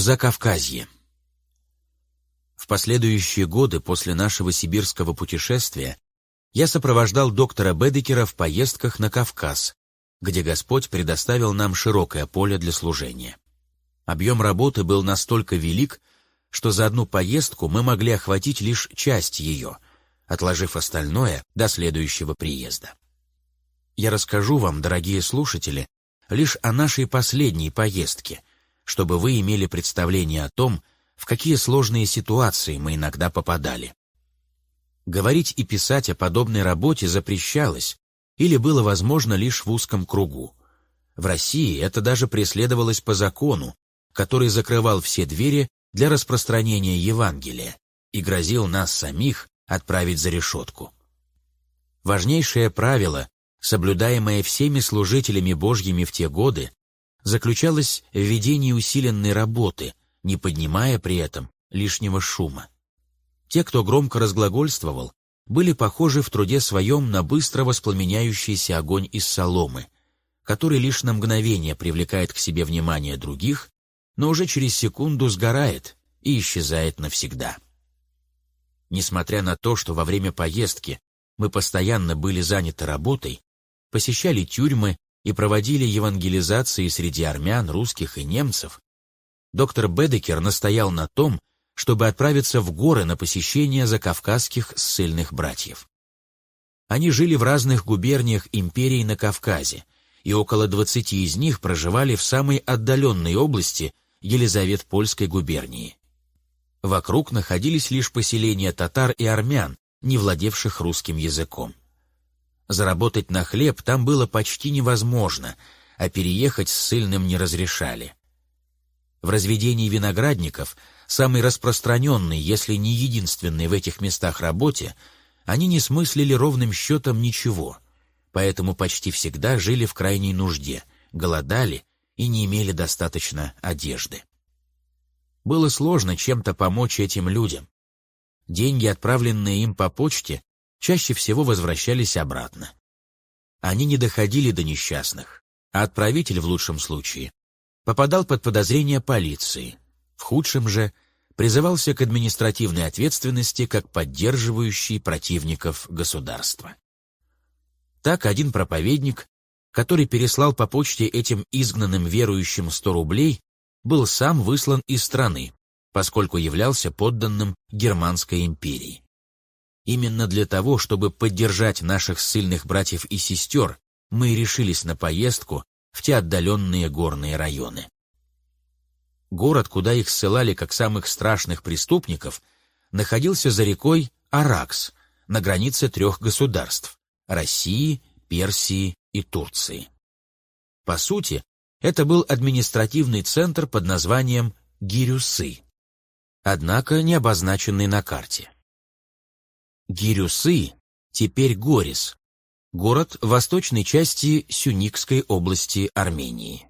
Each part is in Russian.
в Закавказье. В последующие годы после нашего сибирского путешествия я сопровождал доктора Бедекера в поездках на Кавказ, где Господь предоставил нам широкое поле для служения. Объем работы был настолько велик, что за одну поездку мы могли охватить лишь часть ее, отложив остальное до следующего приезда. Я расскажу вам, дорогие слушатели, лишь о нашей последней поездке, чтобы вы имели представление о том, в какие сложные ситуации мы иногда попадали. Говорить и писать о подобной работе запрещалось или было возможно лишь в узком кругу. В России это даже преследовалось по закону, который закрывал все двери для распространения Евангелия и грозил нас самих отправить за решетку. Важнейшее правило, соблюдаемое всеми служителями Божьими в те годы, заключалось в ведении усиленной работы, не поднимая при этом лишнего шума. Те, кто громко разглагольствовал, были похожи в труде своем на быстро воспламеняющийся огонь из соломы, который лишь на мгновение привлекает к себе внимание других но уже через секунду сгорает и исчезает навсегда. Несмотря на то, что во время поездки мы постоянно были заняты работой, посещали тюрьмы и проводили евангелизации среди армян, русских и немцев, доктор Бедекер настоял на том, чтобы отправиться в горы на посещение закавказских ссыльных братьев. Они жили в разных губерниях империи на Кавказе, и около 20 из них проживали в самой отдаленной области Елизавет-Польской губернии. Вокруг находились лишь поселения татар и армян, не владевших русским языком. Заработать на хлеб там было почти невозможно, а переехать с сыльным не разрешали. В разведении виноградников, самой распространенной, если не единственной в этих местах работе, они не смыслили ровным счетом ничего, поэтому почти всегда жили в крайней нужде, голодали и не имели достаточно одежды. Было сложно чем-то помочь этим людям. Деньги, отправленные им по почте, чаще всего возвращались обратно. Они не доходили до несчастных, а отправитель в лучшем случае попадал под подозрение полиции, в худшем же призывался к административной ответственности как поддерживающий противников государства. Так один проповедник который переслал по почте этим изгнанным верующим 100 рублей, был сам выслан из страны, поскольку являлся подданным Германской империи. Именно для того, чтобы поддержать наших ссыльных братьев и сестер, мы решились на поездку в те отдаленные горные районы. Город, куда их ссылали как самых страшных преступников, находился за рекой Аракс, на границе трех государств – России, Персии и Турции. По сути, это был административный центр под названием Гирюсы, однако не обозначенный на карте. Гирюсы теперь Горис, город восточной части Сюникской области Армении.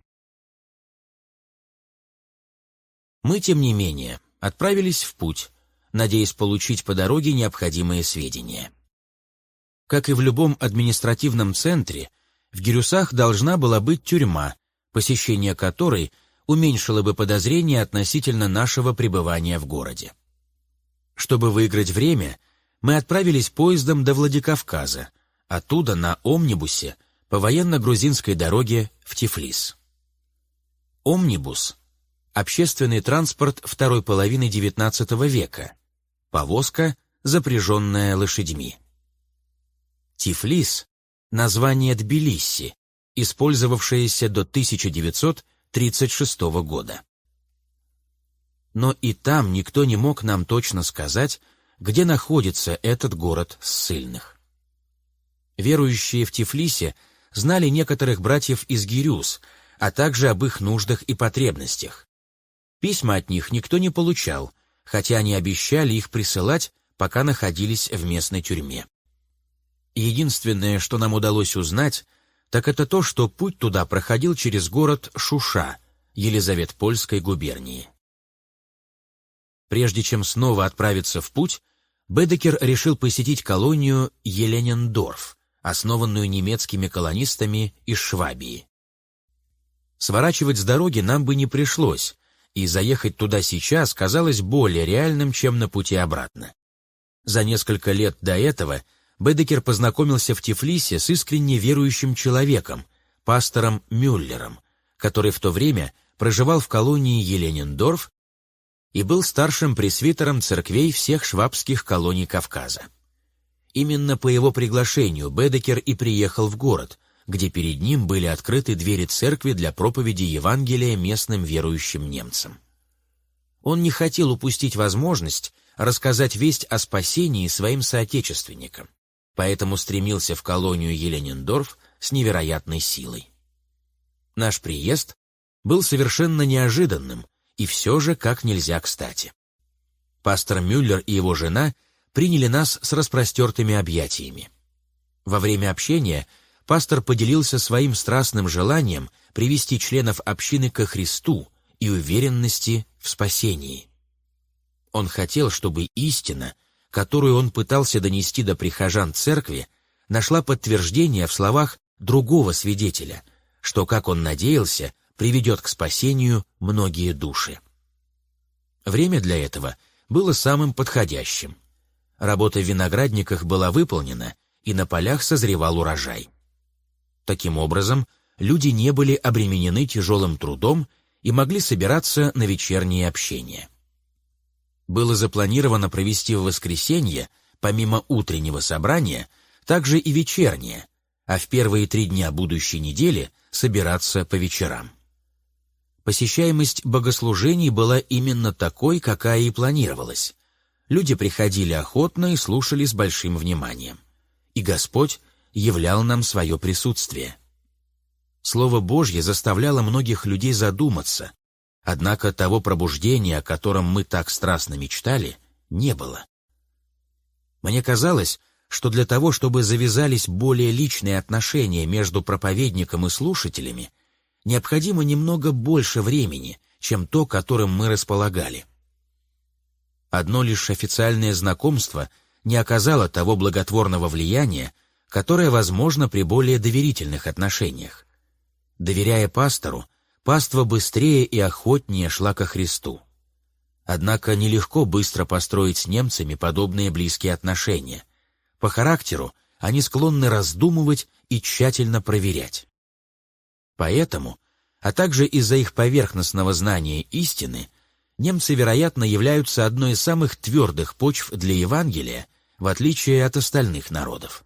Мы, тем не менее, отправились в путь, надеясь получить по дороге необходимые сведения. Как и в любом административном центре, в Гирюсах должна была быть тюрьма, посещение которой уменьшило бы подозрения относительно нашего пребывания в городе. Чтобы выиграть время, мы отправились поездом до Владикавказа, оттуда на омнибусе по военно-грузинской дороге в Тифлис. Омнибус – общественный транспорт второй половины XIX века, повозка, запряженная лошадьми. Тифлис название Тбилиси, использовавшееся до 1936 года. Но и там никто не мог нам точно сказать, где находится этот город ссыльных. Верующие в Тифлисе знали некоторых братьев из Гирюс, а также об их нуждах и потребностях. Письма от них никто не получал, хотя они обещали их присылать, пока находились в местной тюрьме. Единственное, что нам удалось узнать, так это то, что путь туда проходил через город Шуша, Елизавет-Польской губернии. Прежде чем снова отправиться в путь, Бедекер решил посетить колонию Еленендорф, основанную немецкими колонистами из Швабии. Сворачивать с дороги нам бы не пришлось, и заехать туда сейчас казалось более реальным, чем на пути обратно. За несколько лет до этого Бедекер познакомился в Тифлисе с искренне верующим человеком, пастором Мюллером, который в то время проживал в колонии Еленендорф и был старшим пресвитером церквей всех швабских колоний Кавказа. Именно по его приглашению Бедекер и приехал в город, где перед ним были открыты двери церкви для проповеди Евангелия местным верующим немцам. Он не хотел упустить возможность рассказать весть о спасении своим соотечественникам, поэтому стремился в колонию Еленендорф с невероятной силой. Наш приезд был совершенно неожиданным и все же как нельзя кстати. Пастор Мюллер и его жена приняли нас с распростертыми объятиями. Во время общения пастор поделился своим страстным желанием привести членов общины ко Христу и уверенности в спасении. Он хотел, чтобы истина, которую он пытался донести до прихожан церкви, нашла подтверждение в словах другого свидетеля, что, как он надеялся, приведет к спасению многие души. Время для этого было самым подходящим. Работа в виноградниках была выполнена, и на полях созревал урожай. Таким образом, люди не были обременены тяжелым трудом и могли собираться на вечернее общение. Было запланировано провести в воскресенье, помимо утреннего собрания, также и вечернее, а в первые три дня будущей недели собираться по вечерам. Посещаемость богослужений была именно такой, какая и планировалась. Люди приходили охотно и слушали с большим вниманием. И Господь являл нам свое присутствие. Слово Божье заставляло многих людей задуматься, однако того пробуждения, о котором мы так страстно мечтали, не было. Мне казалось, что для того, чтобы завязались более личные отношения между проповедником и слушателями, необходимо немного больше времени, чем то, которым мы располагали. Одно лишь официальное знакомство не оказало того благотворного влияния, которое возможно при более доверительных отношениях. Доверяя пастору, паства быстрее и охотнее шла ко Христу. Однако нелегко быстро построить с немцами подобные близкие отношения. По характеру они склонны раздумывать и тщательно проверять. Поэтому, а также из-за их поверхностного знания истины, немцы, вероятно, являются одной из самых твердых почв для Евангелия, в отличие от остальных народов.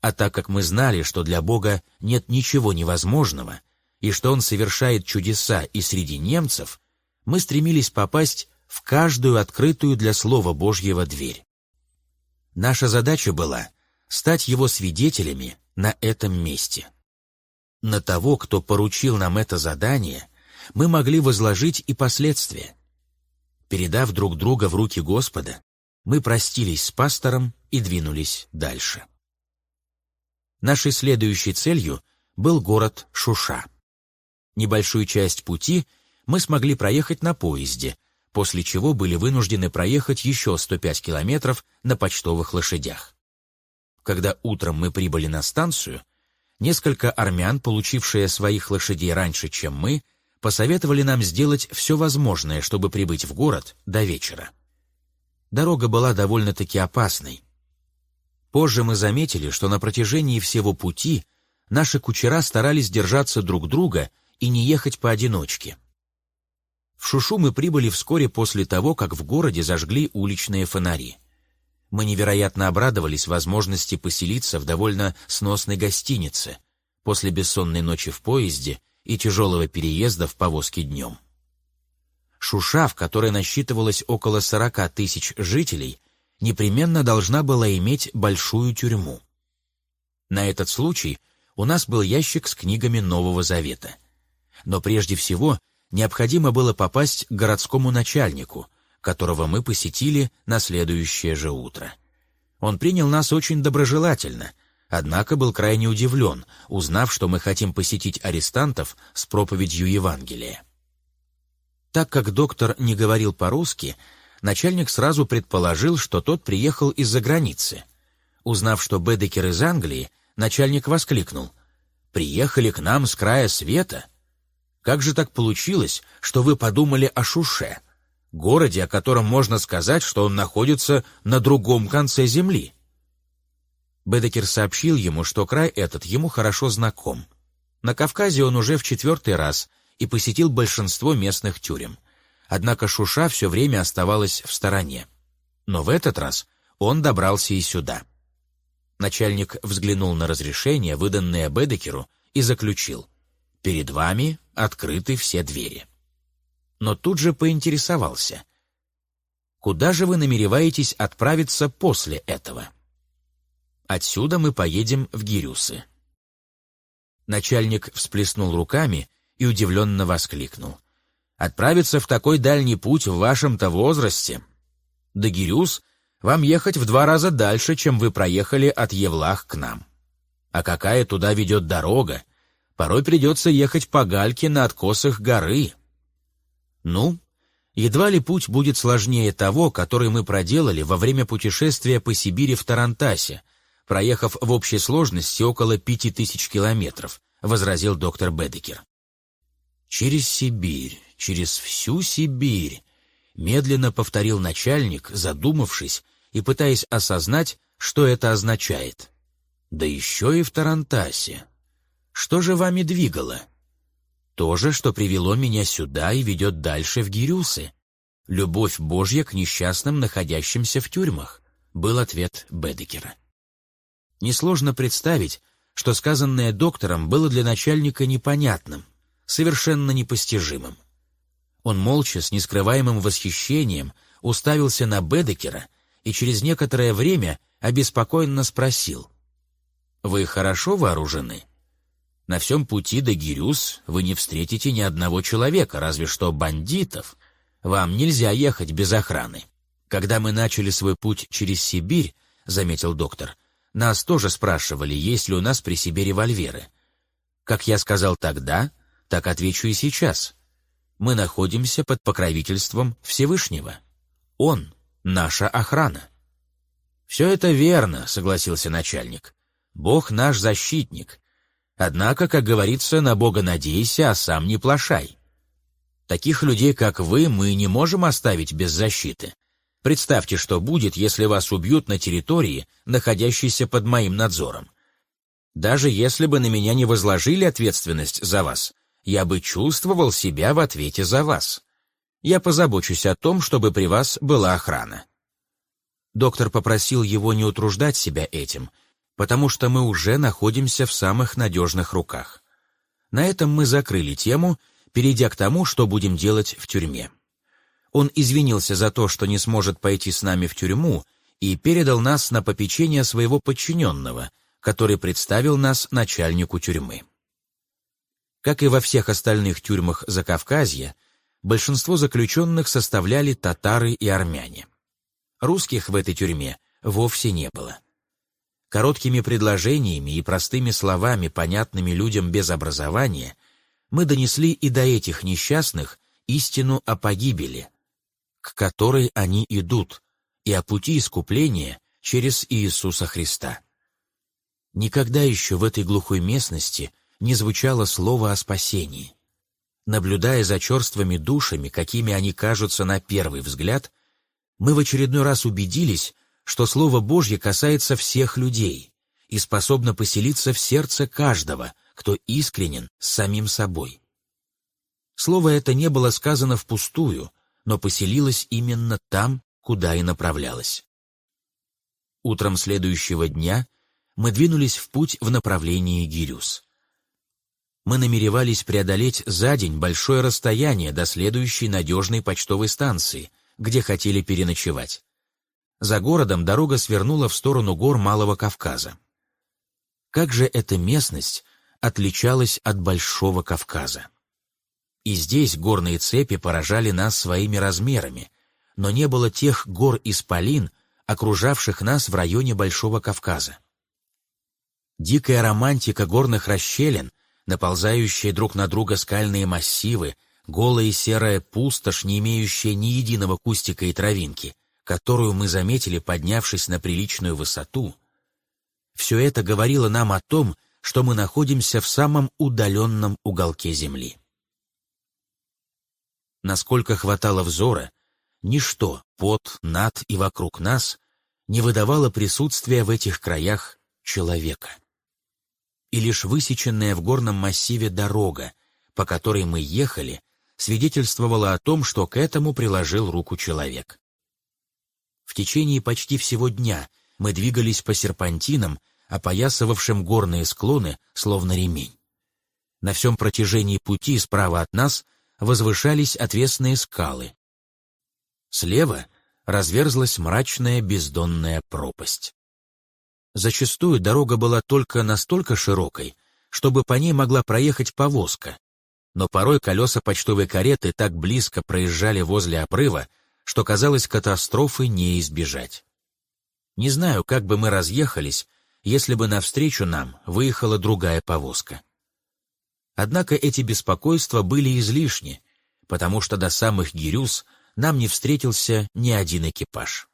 А так как мы знали, что для Бога нет ничего невозможного, и что Он совершает чудеса и среди немцев, мы стремились попасть в каждую открытую для Слова Божьего дверь. Наша задача была стать Его свидетелями на этом месте. На того, кто поручил нам это задание, мы могли возложить и последствия. Передав друг друга в руки Господа, мы простились с пастором и двинулись дальше. Нашей следующей целью был город Шуша. Небольшую часть пути мы смогли проехать на поезде, после чего были вынуждены проехать еще 105 километров на почтовых лошадях. Когда утром мы прибыли на станцию, несколько армян, получившие своих лошадей раньше, чем мы, посоветовали нам сделать все возможное, чтобы прибыть в город до вечера. Дорога была довольно-таки опасной, Позже мы заметили, что на протяжении всего пути наши кучера старались держаться друг друга и не ехать поодиночке. В Шушу мы прибыли вскоре после того, как в городе зажгли уличные фонари. Мы невероятно обрадовались возможности поселиться в довольно сносной гостинице после бессонной ночи в поезде и тяжелого переезда в повозке днем. Шуша, в которой насчитывалось около 40 тысяч жителей, непременно должна была иметь большую тюрьму. На этот случай у нас был ящик с книгами Нового Завета. Но прежде всего необходимо было попасть к городскому начальнику, которого мы посетили на следующее же утро. Он принял нас очень доброжелательно, однако был крайне удивлен, узнав, что мы хотим посетить арестантов с проповедью Евангелия. Так как доктор не говорил по-русски, начальник сразу предположил, что тот приехал из-за границы. Узнав, что Бедекер из Англии, начальник воскликнул. «Приехали к нам с края света?» Как же так получилось, что вы подумали о Шуше, городе, о котором можно сказать, что он находится на другом конце земли?» Бедекер сообщил ему, что край этот ему хорошо знаком. На Кавказе он уже в четвертый раз и посетил большинство местных тюрем. Однако Шуша все время оставалась в стороне. Но в этот раз он добрался и сюда. Начальник взглянул на разрешение, выданное Бедекеру, и заключил «Перед вами открыты все двери». Но тут же поинтересовался «Куда же вы намереваетесь отправиться после этого?» Отсюда мы поедем в Гирюсы». Начальник всплеснул руками и удивленно воскликнул. «Отправиться в такой дальний путь в вашем-то возрасте? До Гирюс вам ехать в два раза дальше, чем вы проехали от Евлах к нам. А какая туда ведет дорога? Порой придется ехать по гальке на откосах горы». «Ну, едва ли путь будет сложнее того, который мы проделали во время путешествия по Сибири в Тарантасе, проехав в общей сложности около пяти тысяч километров, возразил доктор Бедекер. Через Сибирь, через всю Сибирь, медленно повторил начальник, задумавшись и пытаясь осознать, что это означает. Да еще и в Тарантасе. Что же вами двигало? То же, что привело меня сюда и ведет дальше в Гирюсы. Любовь Божья к несчастным, находящимся в тюрьмах, был ответ Бедекера. Несложно представить, что сказанное доктором было для начальника непонятным, совершенно непостижимым. Он молча, с нескрываемым восхищением, уставился на Бедекера и через некоторое время обеспокоенно спросил. «Вы хорошо вооружены? На всем пути до Гирюс вы не встретите ни одного человека, разве что бандитов. Вам нельзя ехать без охраны. Когда мы начали свой путь через Сибирь, — заметил доктор, — нас тоже спрашивали, есть ли у нас при себе револьверы. Как я сказал тогда, так отвечу и сейчас. Мы находимся под покровительством Всевышнего. Он — наша охрана. «Все это верно», — согласился начальник. «Бог наш защитник. Однако, как говорится, на Бога надейся, а сам не плашай. Таких людей, как вы, мы не можем оставить без защиты. Представьте, что будет, если вас убьют на территории, находящейся под моим надзором. Даже если бы на меня не возложили ответственность за вас, я бы чувствовал себя в ответе за вас. Я позабочусь о том, чтобы при вас была охрана. Доктор попросил его не утруждать себя этим, потому что мы уже находимся в самых надежных руках. На этом мы закрыли тему, перейдя к тому, что будем делать в тюрьме. Он извинился за то, что не сможет пойти с нами в тюрьму, и передал нас на попечение своего подчиненного, который представил нас начальнику тюрьмы. Как и во всех остальных тюрьмах Закавказья, большинство заключенных составляли татары и армяне. Русских в этой тюрьме вовсе не было. Короткими предложениями и простыми словами, понятными людям без образования, мы донесли и до этих несчастных истину о погибели, к которой они идут, и о пути искупления через Иисуса Христа. Никогда еще в этой глухой местности не звучало слово о спасении. Наблюдая за черствыми душами, какими они кажутся на первый взгляд, мы в очередной раз убедились, что Слово Божье касается всех людей и способно поселиться в сердце каждого, кто искренен с самим собой. Слово это не было сказано впустую, но поселилась именно там, куда и направлялась. Утром следующего дня мы двинулись в путь в направлении Гирюс. Мы намеревались преодолеть за день большое расстояние до следующей надежной почтовой станции, где хотели переночевать. За городом дорога свернула в сторону гор Малого Кавказа. Как же эта местность отличалась от Большого Кавказа? И здесь горные цепи поражали нас своими размерами, но не было тех гор-исполин, окружавших нас в районе Большого Кавказа. Дикая романтика горных расщелин, наползающие друг на друга скальные массивы, голая серая пустошь, не имеющая ни единого кустика и травинки, которую мы заметили, поднявшись на приличную высоту, все это говорило нам о том, что мы находимся в самом удаленном уголке Земли. Насколько хватало взора, ничто под, над и вокруг нас не выдавало присутствия в этих краях человека. И лишь высеченная в горном массиве дорога, по которой мы ехали, свидетельствовала о том, что к этому приложил руку человек. В течение почти всего дня мы двигались по серпантинам, опоясывавшим горные склоны, словно ремень. На всем протяжении пути справа от нас возвышались отвесные скалы. Слева разверзлась мрачная бездонная пропасть. Зачастую дорога была только настолько широкой, чтобы по ней могла проехать повозка, но порой колеса почтовой кареты так близко проезжали возле обрыва, что казалось катастрофы не избежать. Не знаю, как бы мы разъехались, если бы навстречу нам выехала другая повозка. Однако эти беспокойства были излишни, потому что до самых Гирюс нам не встретился ни один экипаж.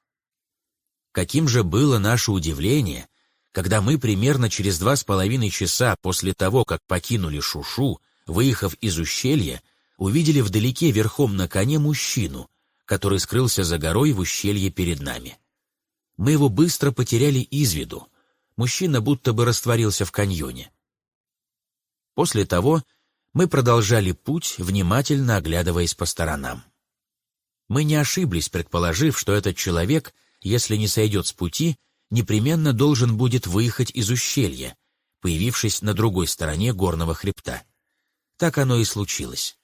Каким же было наше удивление, когда мы примерно через два с половиной часа после того, как покинули Шушу, выехав из ущелья, увидели вдалеке верхом на коне мужчину, который скрылся за горой в ущелье перед нами. Мы его быстро потеряли из виду, мужчина будто бы растворился в каньоне. После того мы продолжали путь, внимательно оглядываясь по сторонам. Мы не ошиблись, предположив, что этот человек, если не сойдет с пути, непременно должен будет выехать из ущелья, появившись на другой стороне горного хребта. Так оно и случилось.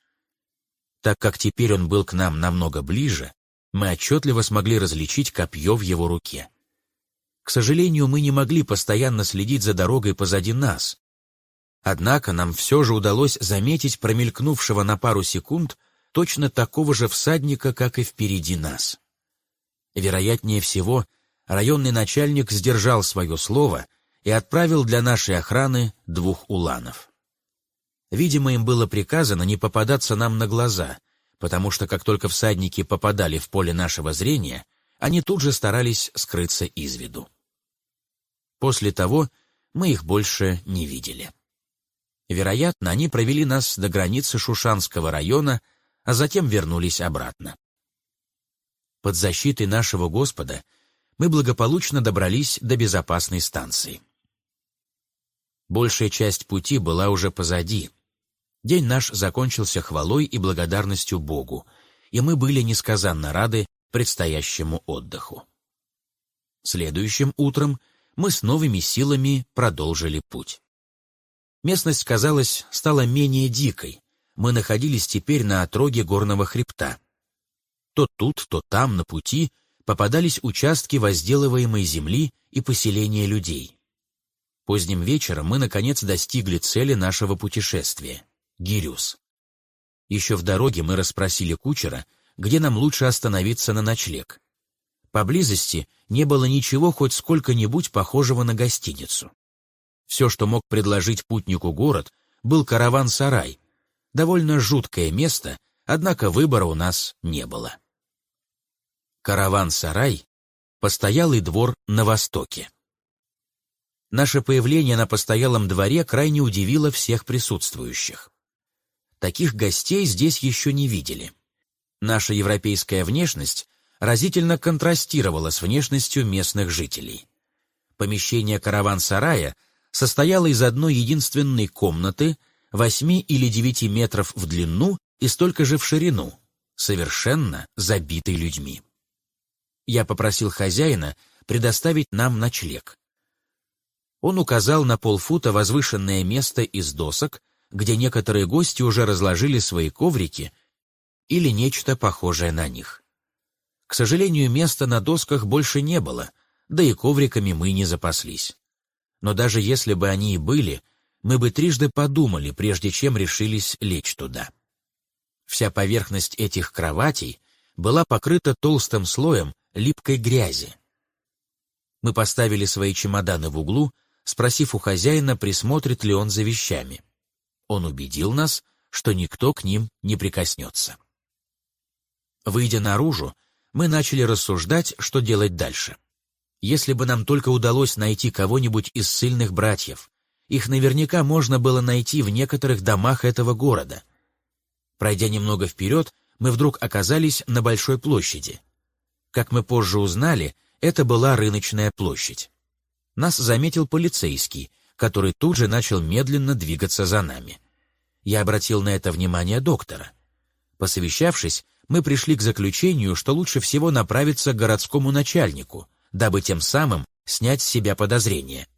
Так как теперь он был к нам намного ближе, мы отчетливо смогли различить копье в его руке. К сожалению, мы не могли постоянно следить за дорогой позади нас. Однако нам все же удалось заметить промелькнувшего на пару секунд точно такого же всадника, как и впереди нас. Вероятнее всего, районный начальник сдержал свое слово и отправил для нашей охраны двух уланов. Видимо, им было приказано не попадаться нам на глаза, потому что как только всадники попадали в поле нашего зрения, они тут же старались скрыться из виду. После того мы их больше не видели. Вероятно, они провели нас до границы Шушанского района, а затем вернулись обратно. Под защитой нашего Господа мы благополучно добрались до безопасной станции. Большая часть пути была уже позади. День наш закончился хвалой и благодарностью Богу, и мы были несказанно рады предстоящему отдыху. Следующим утром мы с новыми силами продолжили путь. Местность, казалось, стала менее дикой. Мы находились теперь на отроге горного хребта. То тут, то там, на пути, попадались участки возделываемой земли и поселения людей. Поздним вечером мы, наконец, достигли цели нашего путешествия — Гирюс. Еще в дороге мы расспросили кучера, где нам лучше остановиться на ночлег. Поблизости не было ничего хоть сколько-нибудь похожего на гостиницу. Все, что мог предложить путнику город, был караван-сарай. Довольно жуткое место, однако выбора у нас не было. Караван-сарай — постоялый двор на востоке. Наше появление на постоялом дворе крайне удивило всех присутствующих. Таких гостей здесь еще не видели. Наша европейская внешность разительно контрастировала с внешностью местных жителей. Помещение караван-сарая состояло из одной единственной комнаты, 8 или 9 метров в длину и столько же в ширину, совершенно забитой людьми. Я попросил хозяина предоставить нам ночлег. Он указал на полфута возвышенное место из досок, где некоторые гости уже разложили свои коврики или нечто похожее на них. К сожалению, места на досках больше не было, да и ковриками мы не запаслись. Но даже если бы они и были, мы бы трижды подумали, прежде чем решились лечь туда. Вся поверхность этих кроватей была покрыта толстым слоем липкой грязи. Мы поставили свои чемоданы в углу, спросив у хозяина, присмотрит ли он за вещами. Он убедил нас, что никто к ним не прикоснется. Выйдя наружу, мы начали рассуждать, что делать дальше. Если бы нам только удалось найти кого-нибудь из сильных братьев, их наверняка можно было найти в некоторых домах этого города. Пройдя немного вперед, мы вдруг оказались на большой площади. Как мы позже узнали, это была рыночная площадь. Нас заметил полицейский, который тут же начал медленно двигаться за нами. Я обратил на это внимание доктора. Посовещавшись, мы пришли к заключению, что лучше всего направиться к городскому начальнику, дабы тем самым снять с себя подозрения.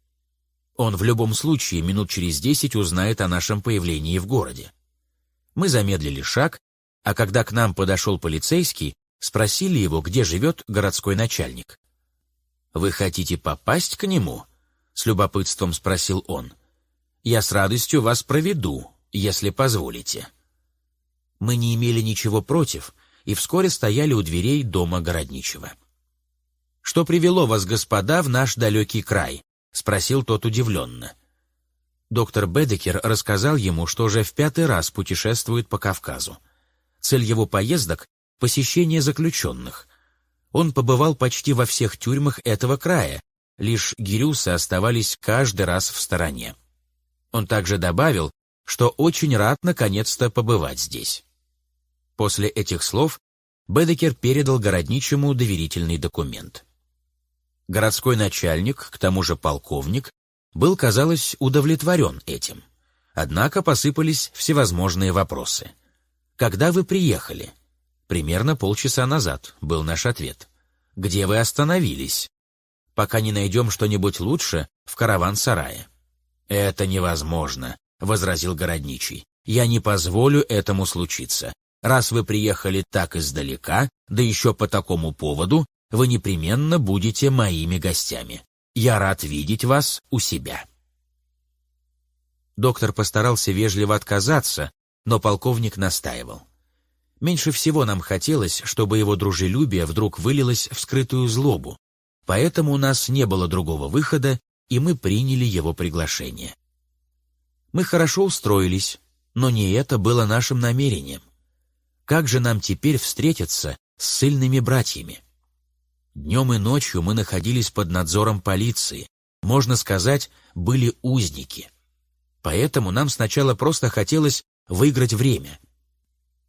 Он в любом случае минут через десять узнает о нашем появлении в городе. Мы замедлили шаг, а когда к нам подошел полицейский, спросили его, где живет городской начальник. «Вы хотите попасть к нему?» — с любопытством спросил он. «Я с радостью вас проведу, если позволите». Мы не имели ничего против и вскоре стояли у дверей дома городничего. «Что привело вас, господа, в наш далекий край?» — спросил тот удивленно. Доктор Бедекер рассказал ему, что уже в пятый раз путешествует по Кавказу. Цель его поездок — посещение заключенных. Он побывал почти во всех тюрьмах этого края, лишь гирюсы оставались каждый раз в стороне. Он также добавил, что очень рад наконец-то побывать здесь. После этих слов Бедекер передал городничему доверительный документ. Городской начальник, к тому же полковник, был, казалось, удовлетворен этим. Однако посыпались всевозможные вопросы. «Когда вы приехали?» «Примерно полчаса назад», — был наш ответ. «Где вы остановились?» «Пока не найдем что-нибудь лучше, в караван-сарае». «Это невозможно», — возразил городничий. «Я не позволю этому случиться. Раз вы приехали так издалека, да еще по такому поводу, вы непременно будете моими гостями. Я рад видеть вас у себя». Доктор постарался вежливо отказаться, но полковник настаивал. Меньше всего нам хотелось, чтобы его дружелюбие вдруг вылилось в скрытую злобу, поэтому у нас не было другого выхода, и мы приняли его приглашение. Мы хорошо устроились, но не это было нашим намерением. Как же нам теперь встретиться с сильными братьями? Днем и ночью мы находились под надзором полиции, можно сказать, были узники. Поэтому нам сначала просто хотелось выиграть время.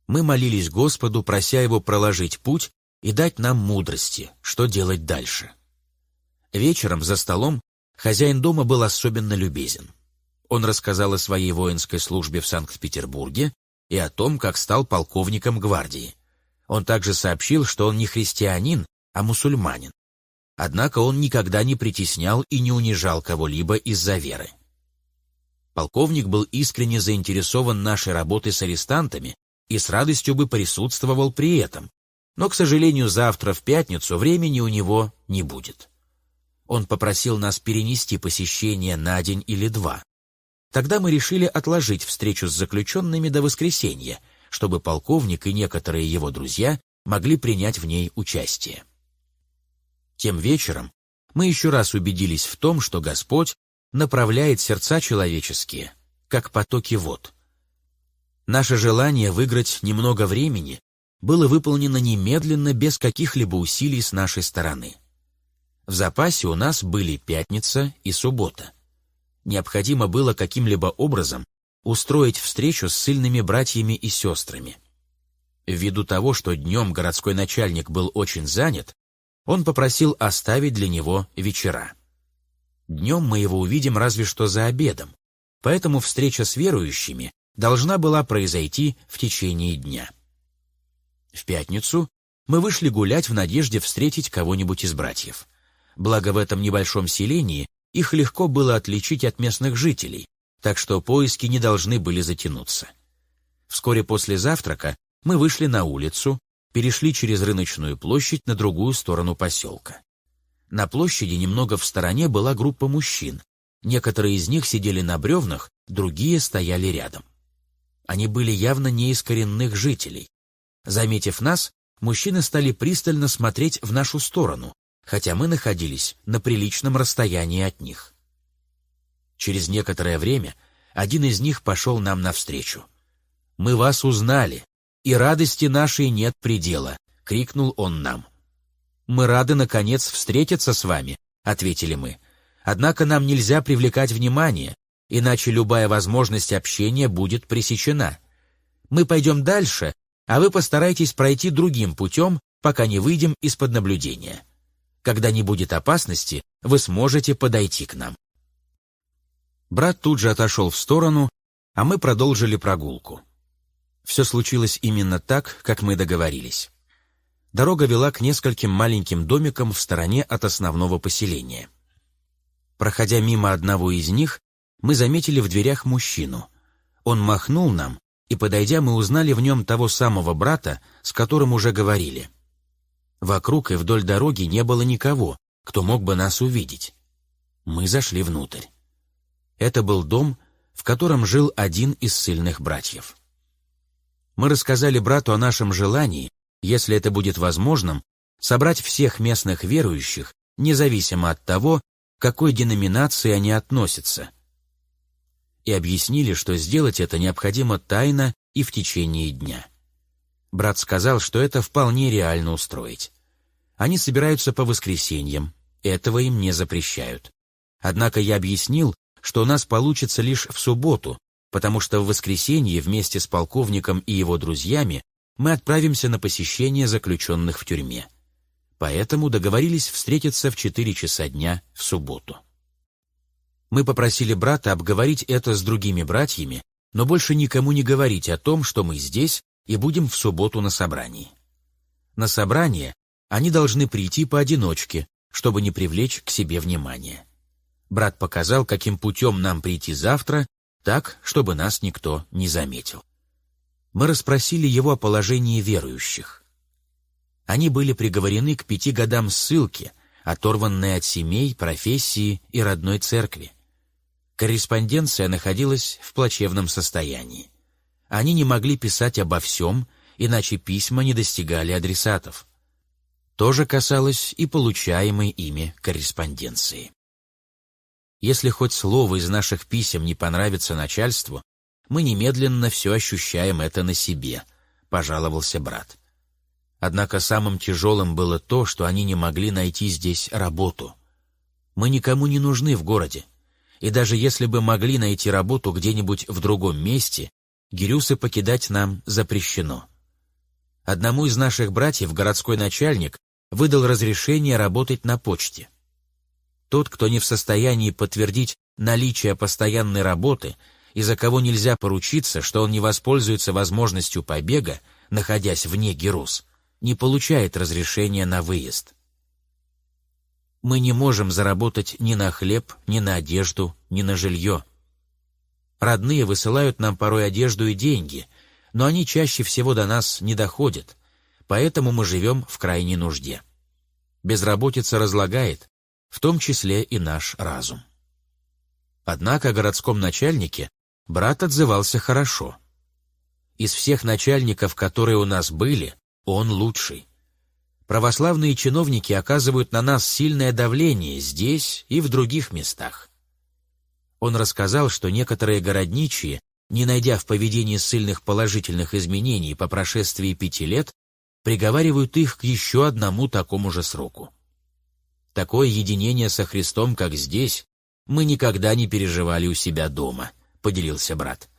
Мы молились Господу, прося Его проложить путь и дать нам мудрости, что делать дальше. Вечером за столом хозяин дома был особенно любезен. Он рассказал о своей воинской службе в Санкт-Петербурге и о том, как стал полковником гвардии. Он также сообщил, что он не христианин, а мусульманин. Однако он никогда не притеснял и не унижал кого-либо из-за веры. Полковник был искренне заинтересован нашей работой с арестантами и с радостью бы присутствовал при этом, но, к сожалению, завтра в пятницу времени у него не будет. Он попросил нас перенести посещение на день или два. Тогда мы решили отложить встречу с заключенными до воскресенья, чтобы полковник и некоторые его друзья могли принять в ней участие. Тем вечером мы еще раз убедились в том, что Господь направляет сердца человеческие, как потоки вод. Наше желание выиграть немного времени было выполнено немедленно, без каких-либо усилий с нашей стороны. В запасе у нас были пятница и суббота. Необходимо было каким-либо образом устроить встречу с сильными братьями и сестрами. Ввиду того, что днем городской начальник был очень занят, он попросил оставить для него вечера. Днем мы его увидим разве что за обедом, поэтому встреча с верующими должна была произойти в течение дня. В пятницу мы вышли гулять в надежде встретить кого-нибудь из братьев. Благо в этом небольшом селении их легко было отличить от местных жителей, так что поиски не должны были затянуться. Вскоре после завтрака мы вышли на улицу, перешли через рыночную площадь на другую сторону поселка. На площади немного в стороне была группа мужчин. Некоторые из них сидели на бревнах, другие стояли рядом. Они были явно не из коренных жителей. Заметив нас, мужчины стали пристально смотреть в нашу сторону, хотя мы находились на приличном расстоянии от них. Через некоторое время один из них пошел нам навстречу. «Мы вас узнали и радости нашей нет предела», — крикнул он нам. «Мы рады, наконец, встретиться с вами», — ответили мы. «Однако нам нельзя привлекать внимание, иначе любая возможность общения будет пресечена. Мы пойдем дальше, а вы постарайтесь пройти другим путем, пока не выйдем из-под наблюдения. Когда не будет опасности, вы сможете подойти к нам. Брат тут же отошел в сторону, а мы продолжили прогулку. Все случилось именно так, как мы договорились. Дорога вела к нескольким маленьким домикам в стороне от основного поселения. Проходя мимо одного из них, мы заметили в дверях мужчину. Он махнул нам, и, подойдя, мы узнали в нем того самого брата, с которым уже говорили. Вокруг и вдоль дороги не было никого, кто мог бы нас увидеть. Мы зашли внутрь. Это был дом, в котором жил один из сильных братьев. Мы рассказали брату о нашем желании, если это будет возможным, собрать всех местных верующих, независимо от того, к какой деноминации они относятся, и объяснили, что сделать это необходимо тайно и в течение дня. Брат сказал, что это вполне реально устроить. Они собираются по воскресеньям, этого им не запрещают. Однако я объяснил, что у нас получится лишь в субботу, потому что в воскресенье вместе с полковником и его друзьями мы отправимся на посещение заключенных в тюрьме. Поэтому договорились встретиться в 4 часа дня в субботу. Мы попросили брата обговорить это с другими братьями, но больше никому не говорить о том, что мы здесь и будем в субботу на собрании. На собрание они должны прийти поодиночке, чтобы не привлечь к себе внимание. Брат показал, каким путем нам прийти завтра, так, чтобы нас никто не заметил. Мы расспросили его о положении верующих. Они были приговорены к пяти годам ссылки, оторванные от семей, профессии и родной церкви. Корреспонденция находилась в плачевном состоянии. Они не могли писать обо всем, иначе письма не достигали адресатов. То же касалось и получаемой ими корреспонденции. Если хоть слово из наших писем не понравится начальству, мы немедленно все ощущаем это на себе», — пожаловался брат. Однако самым тяжелым было то, что они не могли найти здесь работу. Мы никому не нужны в городе, и даже если бы могли найти работу где-нибудь в другом месте, Гирюсы покидать нам запрещено. Одному из наших братьев городской начальник выдал разрешение работать на почте. Тот, кто не в состоянии подтвердить наличие постоянной работы и за кого нельзя поручиться, что он не воспользуется возможностью побега, находясь вне Герус, не получает разрешения на выезд. Мы не можем заработать ни на хлеб, ни на одежду, ни на жилье. Родные высылают нам порой одежду и деньги, но они чаще всего до нас не доходят, поэтому мы живем в крайней нужде. Безработица разлагает, в том числе и наш разум. Однако городском начальнике брат отзывался хорошо. Из всех начальников, которые у нас были, он лучший. Православные чиновники оказывают на нас сильное давление здесь и в других местах. Он рассказал, что некоторые городничие, не найдя в поведении ссыльных положительных изменений по прошествии пяти лет, приговаривают их к еще одному такому же сроку. Такое единение со Христом, как здесь, мы никогда не переживали у себя дома — поделился брат.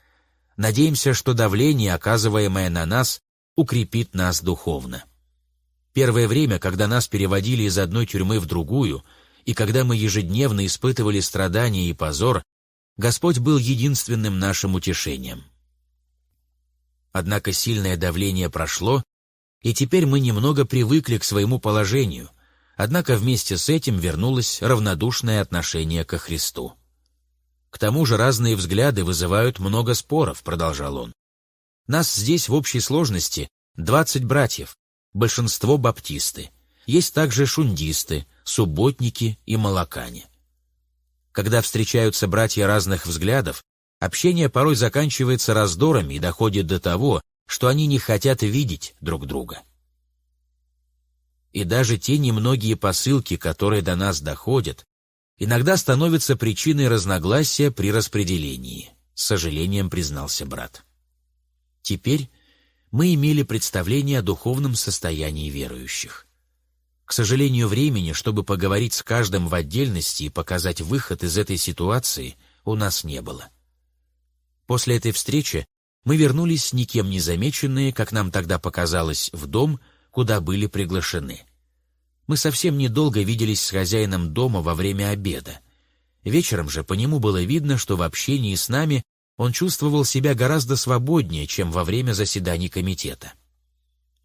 Надеемся, что давление, оказываемое на нас, укрепит нас духовно. Первое время, когда нас переводили из одной тюрьмы в другую, и когда мы ежедневно испытывали страдания и позор, Господь был единственным нашим утешением. Однако сильное давление прошло, и теперь мы немного привыкли к своему положению, однако вместе с этим вернулось равнодушное отношение ко Христу. К тому же разные взгляды вызывают много споров, продолжал он. Нас здесь в общей сложности 20 братьев, большинство баптисты. Есть также шундисты, субботники и молокане. Когда встречаются братья разных взглядов, общение порой заканчивается раздорами и доходит до того, что они не хотят видеть друг друга. И даже те немногие посылки, которые до нас доходят, иногда становится причиной разногласия при распределении, с сожалением признался брат. Теперь мы имели представление о духовном состоянии верующих. К сожалению, времени, чтобы поговорить с каждым в отдельности и показать выход из этой ситуации, у нас не было. После этой встречи мы вернулись никем не замеченные, как нам тогда показалось, в дом, куда были приглашены. Мы совсем недолго виделись с хозяином дома во время обеда. Вечером же по нему было видно, что в общении с нами он чувствовал себя гораздо свободнее, чем во время заседаний комитета.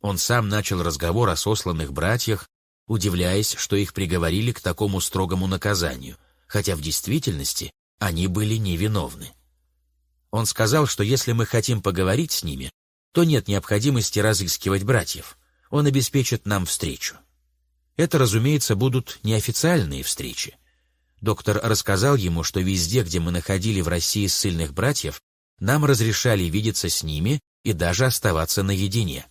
Он сам начал разговор о сосланных братьях, удивляясь, что их приговорили к такому строгому наказанию, хотя в действительности они были невиновны. Он сказал, что если мы хотим поговорить с ними, то нет необходимости разыскивать братьев. Он обеспечит нам встречу. Это, разумеется, будут неофициальные встречи. Доктор рассказал ему, что везде, где мы находили в России ссыльных братьев, нам разрешали видеться с ними и даже оставаться наедине.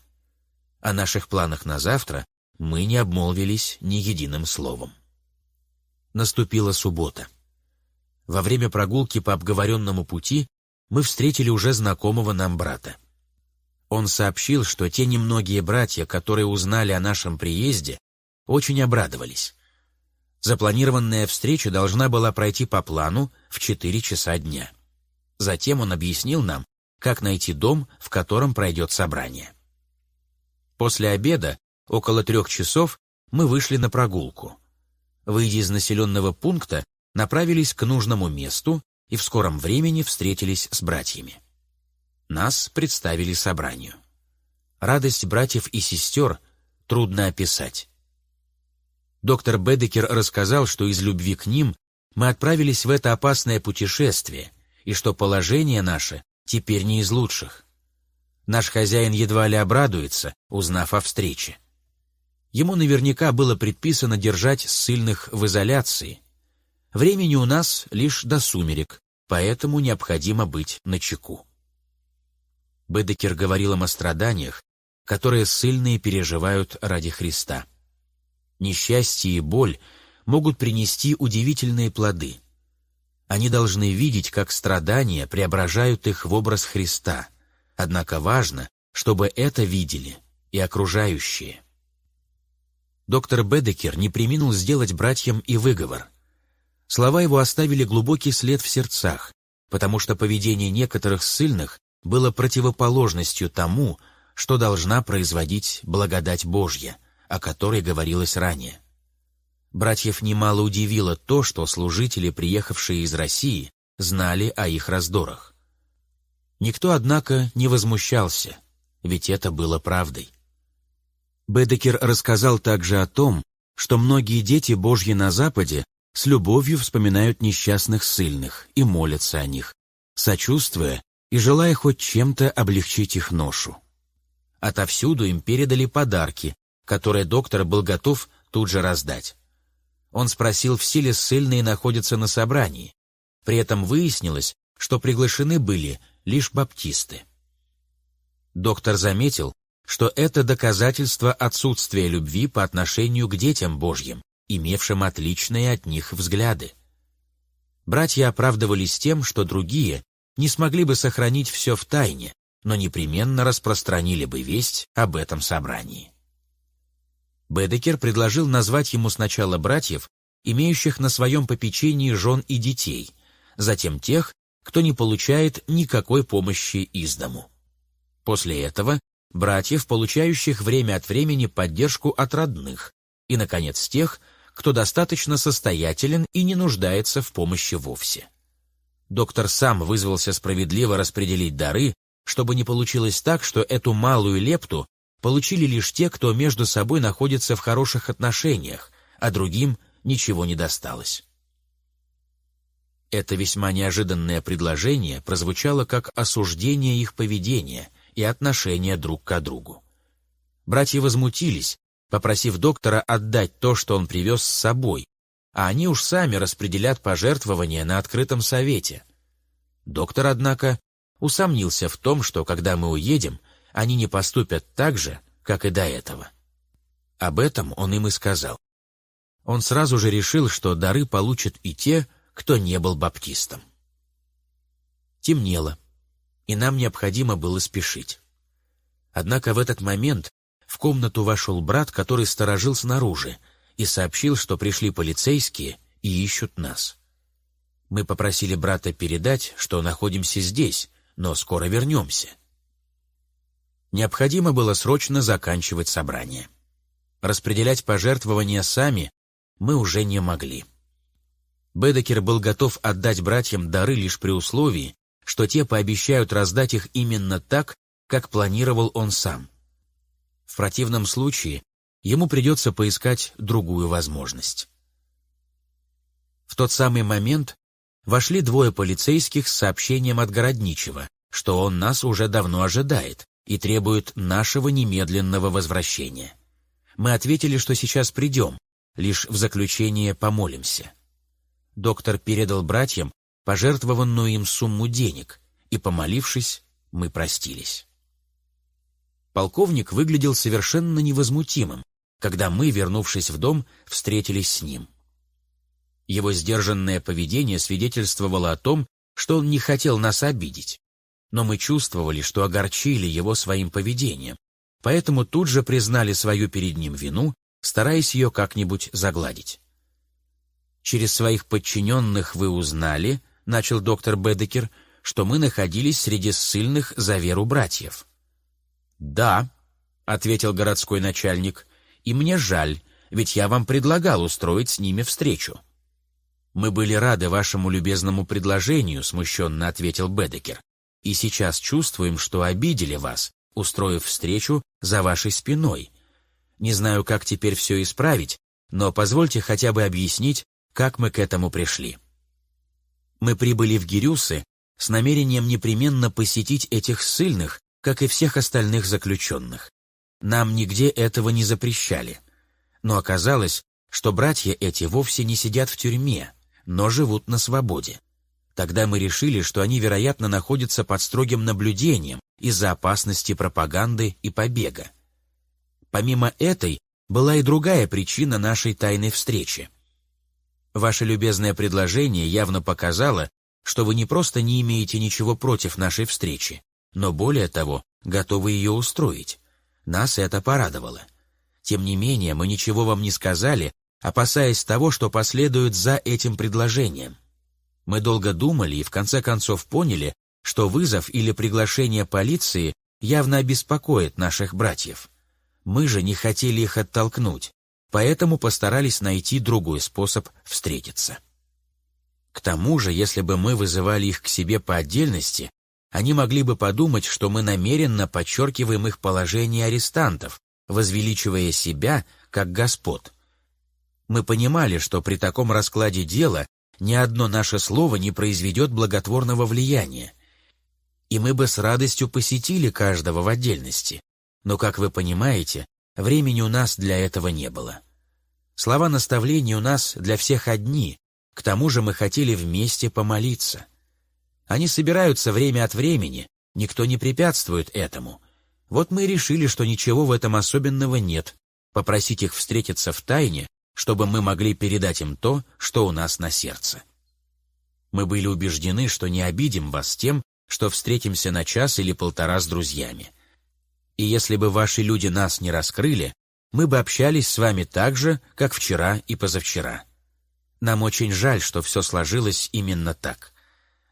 О наших планах на завтра мы не обмолвились ни единым словом. Наступила суббота. Во время прогулки по обговоренному пути мы встретили уже знакомого нам брата. Он сообщил, что те немногие братья, которые узнали о нашем приезде, очень обрадовались. Запланированная встреча должна была пройти по плану в 4 часа дня. Затем он объяснил нам, как найти дом, в котором пройдет собрание. После обеда, около трех часов, мы вышли на прогулку. Выйдя из населенного пункта, направились к нужному месту и в скором времени встретились с братьями. Нас представили собранию. Радость братьев и сестер трудно описать. Доктор Бедекер рассказал, что из любви к ним мы отправились в это опасное путешествие, и что положение наше теперь не из лучших. Наш хозяин едва ли обрадуется, узнав о встрече. Ему наверняка было предписано держать ссыльных в изоляции. Времени у нас лишь до сумерек, поэтому необходимо быть начеку. Бедекер говорил им о страданиях, которые ссыльные переживают ради Христа. Несчастье и боль могут принести удивительные плоды. Они должны видеть, как страдания преображают их в образ Христа, однако важно, чтобы это видели и окружающие. Доктор Бедекер не приминул сделать братьям и выговор. Слова его оставили глубокий след в сердцах, потому что поведение некоторых ссыльных было противоположностью тому, что должна производить благодать Божья, о которой говорилось ранее. Братьев немало удивило то, что служители, приехавшие из России, знали о их раздорах. Никто, однако, не возмущался, ведь это было правдой. Бедекер рассказал также о том, что многие дети Божьи на Западе с любовью вспоминают несчастных ссыльных и молятся о них, сочувствуя и желая хоть чем-то облегчить их ношу. Отовсюду им передали подарки, которые доктор был готов тут же раздать. Он спросил, все ли ссыльные находятся на собрании. При этом выяснилось, что приглашены были лишь баптисты. Доктор заметил, что это доказательство отсутствия любви по отношению к детям Божьим, имевшим отличные от них взгляды. Братья оправдывались тем, что другие не смогли бы сохранить все в тайне, но непременно распространили бы весть об этом собрании. Бедекер предложил назвать ему сначала братьев, имеющих на своем попечении жен и детей, затем тех, кто не получает никакой помощи из дому. После этого братьев, получающих время от времени поддержку от родных, и, наконец, тех, кто достаточно состоятелен и не нуждается в помощи вовсе доктор сам вызвался справедливо распределить дары, чтобы не получилось так, что эту малую лепту получили лишь те, кто между собой находится в хороших отношениях, а другим ничего не досталось. Это весьма неожиданное предложение прозвучало как осуждение их поведения и отношения друг к другу. Братья возмутились, попросив доктора отдать то, что он привез с собой, а они уж сами распределят пожертвования на открытом совете. Доктор, однако, усомнился в том, что когда мы уедем, они не поступят так же, как и до этого. Об этом он им и сказал. Он сразу же решил, что дары получат и те, кто не был баптистом. Темнело, и нам необходимо было спешить. Однако в этот момент в комнату вошел брат, который сторожил снаружи, и сообщил, что пришли полицейские и ищут нас. Мы попросили брата передать, что находимся здесь, но скоро вернемся. Необходимо было срочно заканчивать собрание. Распределять пожертвования сами мы уже не могли. Бедекер был готов отдать братьям дары лишь при условии, что те пообещают раздать их именно так, как планировал он сам. В противном случае ему придется поискать другую возможность. В тот самый момент вошли двое полицейских с сообщением от Городничего, что он нас уже давно ожидает и требует нашего немедленного возвращения. Мы ответили, что сейчас придем, лишь в заключение помолимся. Доктор передал братьям пожертвованную им сумму денег, и, помолившись, мы простились. Полковник выглядел совершенно невозмутимым, когда мы, вернувшись в дом, встретились с ним. Его сдержанное поведение свидетельствовало о том, что он не хотел нас обидеть. Но мы чувствовали, что огорчили его своим поведением, поэтому тут же признали свою перед ним вину, стараясь ее как-нибудь загладить. «Через своих подчиненных вы узнали, — начал доктор Бедекер, — что мы находились среди ссыльных за веру братьев». «Да», — ответил городской начальник, — «и мне жаль, ведь я вам предлагал устроить с ними встречу». «Мы были рады вашему любезному предложению», — смущенно ответил Бедекер. «И сейчас чувствуем, что обидели вас, устроив встречу за вашей спиной. Не знаю, как теперь все исправить, но позвольте хотя бы объяснить, как мы к этому пришли. Мы прибыли в Гирюсы с намерением непременно посетить этих ссыльных, как и всех остальных заключенных. Нам нигде этого не запрещали. Но оказалось, что братья эти вовсе не сидят в тюрьме, но живут на свободе. Тогда мы решили, что они, вероятно, находятся под строгим наблюдением из-за опасности пропаганды и побега. Помимо этой, была и другая причина нашей тайной встречи. Ваше любезное предложение явно показало, что вы не просто не имеете ничего против нашей встречи, но более того, готовы ее устроить. Нас это порадовало. Тем не менее, мы ничего вам не сказали опасаясь того, что последует за этим предложением. Мы долго думали и в конце концов поняли, что вызов или приглашение полиции явно обеспокоит наших братьев. Мы же не хотели их оттолкнуть, поэтому постарались найти другой способ встретиться. К тому же, если бы мы вызывали их к себе по отдельности, они могли бы подумать, что мы намеренно подчеркиваем их положение арестантов, возвеличивая себя как господ – мы понимали, что при таком раскладе дела ни одно наше слово не произведет благотворного влияния. И мы бы с радостью посетили каждого в отдельности. Но, как вы понимаете, времени у нас для этого не было. Слова наставлений у нас для всех одни, к тому же мы хотели вместе помолиться. Они собираются время от времени, никто не препятствует этому. Вот мы решили, что ничего в этом особенного нет, попросить их встретиться в тайне чтобы мы могли передать им то, что у нас на сердце. Мы были убеждены, что не обидим вас тем, что встретимся на час или полтора с друзьями. И если бы ваши люди нас не раскрыли, мы бы общались с вами так же, как вчера и позавчера. Нам очень жаль, что все сложилось именно так.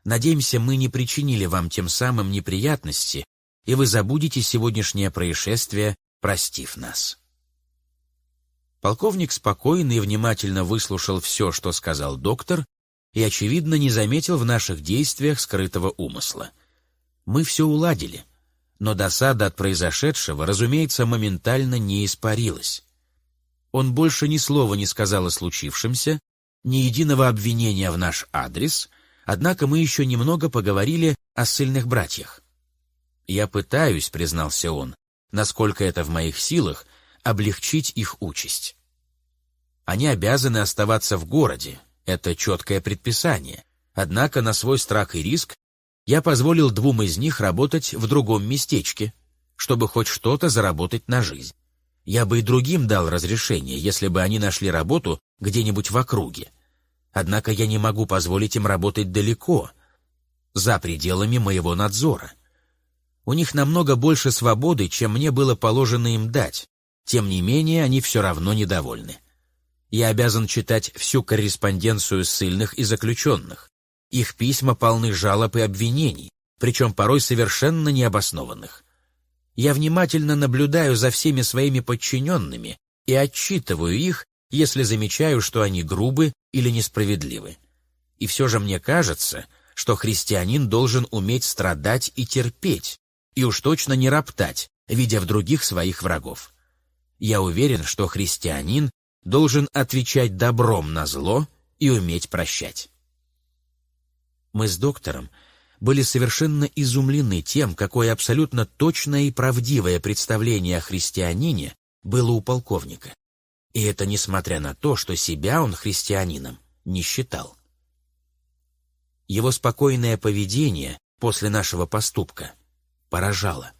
Надеемся, мы не причинили вам тем самым неприятности, и вы забудете сегодняшнее происшествие, простив нас. Полковник спокойно и внимательно выслушал все, что сказал доктор, и, очевидно, не заметил в наших действиях скрытого умысла. Мы все уладили, но досада от произошедшего, разумеется, моментально не испарилась. Он больше ни слова не сказал о случившемся, ни единого обвинения в наш адрес, однако мы еще немного поговорили о сильных братьях. «Я пытаюсь», — признался он, — «насколько это в моих силах, облегчить их участь. Они обязаны оставаться в городе, это четкое предписание. Однако на свой страх и риск я позволил двум из них работать в другом местечке, чтобы хоть что-то заработать на жизнь. Я бы и другим дал разрешение, если бы они нашли работу где-нибудь в округе. Однако я не могу позволить им работать далеко, за пределами моего надзора. У них намного больше свободы, чем мне было положено им дать, тем не менее, они все равно недовольны. Я обязан читать всю корреспонденцию ссыльных и заключенных. Их письма полны жалоб и обвинений, причем порой совершенно необоснованных. Я внимательно наблюдаю за всеми своими подчиненными и отчитываю их, если замечаю, что они грубы или несправедливы. И все же мне кажется, что христианин должен уметь страдать и терпеть, и уж точно не роптать, видя в других своих врагов. Я уверен, что христианин должен отвечать добром на зло и уметь прощать. Мы с доктором были совершенно изумлены тем, какое абсолютно точное и правдивое представление о христианине было у полковника. И это несмотря на то, что себя он христианином не считал. Его спокойное поведение после нашего поступка поражало.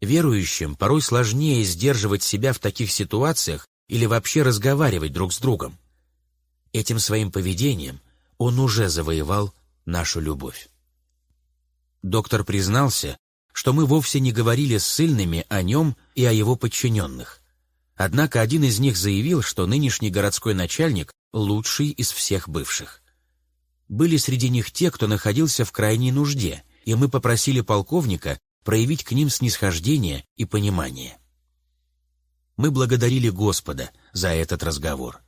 Верующим порой сложнее сдерживать себя в таких ситуациях или вообще разговаривать друг с другом. Этим своим поведением он уже завоевал нашу любовь. Доктор признался, что мы вовсе не говорили с сильными о нем и о его подчиненных. Однако один из них заявил, что нынешний городской начальник лучший из всех бывших. Были среди них те, кто находился в крайней нужде, и мы попросили полковника проявить к ним снисхождение и понимание. Мы благодарили Господа за этот разговор.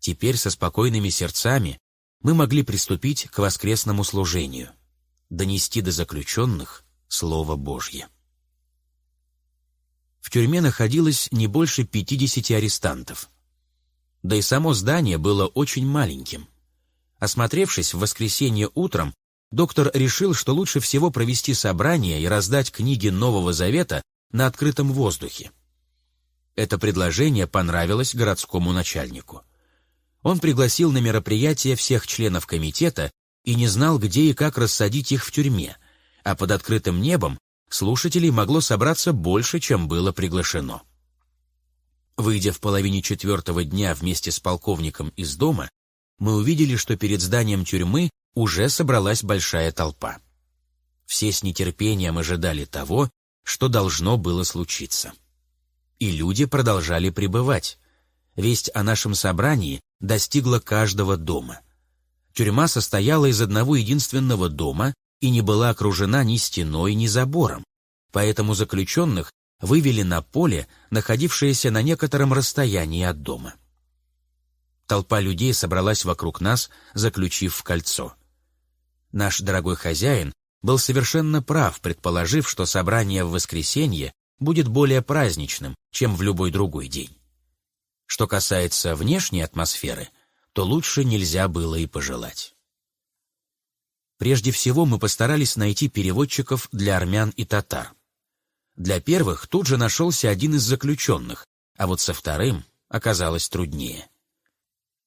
Теперь со спокойными сердцами мы могли приступить к воскресному служению, донести до заключенных Слово Божье. В тюрьме находилось не больше 50 арестантов. Да и само здание было очень маленьким. Осмотревшись в воскресенье утром, доктор решил, что лучше всего провести собрание и раздать книги Нового Завета на открытом воздухе. Это предложение понравилось городскому начальнику. Он пригласил на мероприятие всех членов комитета и не знал, где и как рассадить их в тюрьме, а под открытым небом слушателей могло собраться больше, чем было приглашено. Выйдя в половине четвертого дня вместе с полковником из дома, мы увидели, что перед зданием тюрьмы уже собралась большая толпа. Все с нетерпением ожидали того, что должно было случиться и люди продолжали пребывать. Весть о нашем собрании достигла каждого дома. Тюрьма состояла из одного единственного дома и не была окружена ни стеной, ни забором, поэтому заключенных вывели на поле, находившееся на некотором расстоянии от дома. Толпа людей собралась вокруг нас, заключив в кольцо. Наш дорогой хозяин был совершенно прав, предположив, что собрание в воскресенье будет более праздничным, чем в любой другой день. Что касается внешней атмосферы, то лучше нельзя было и пожелать. Прежде всего мы постарались найти переводчиков для армян и татар. Для первых тут же нашелся один из заключенных, а вот со вторым оказалось труднее.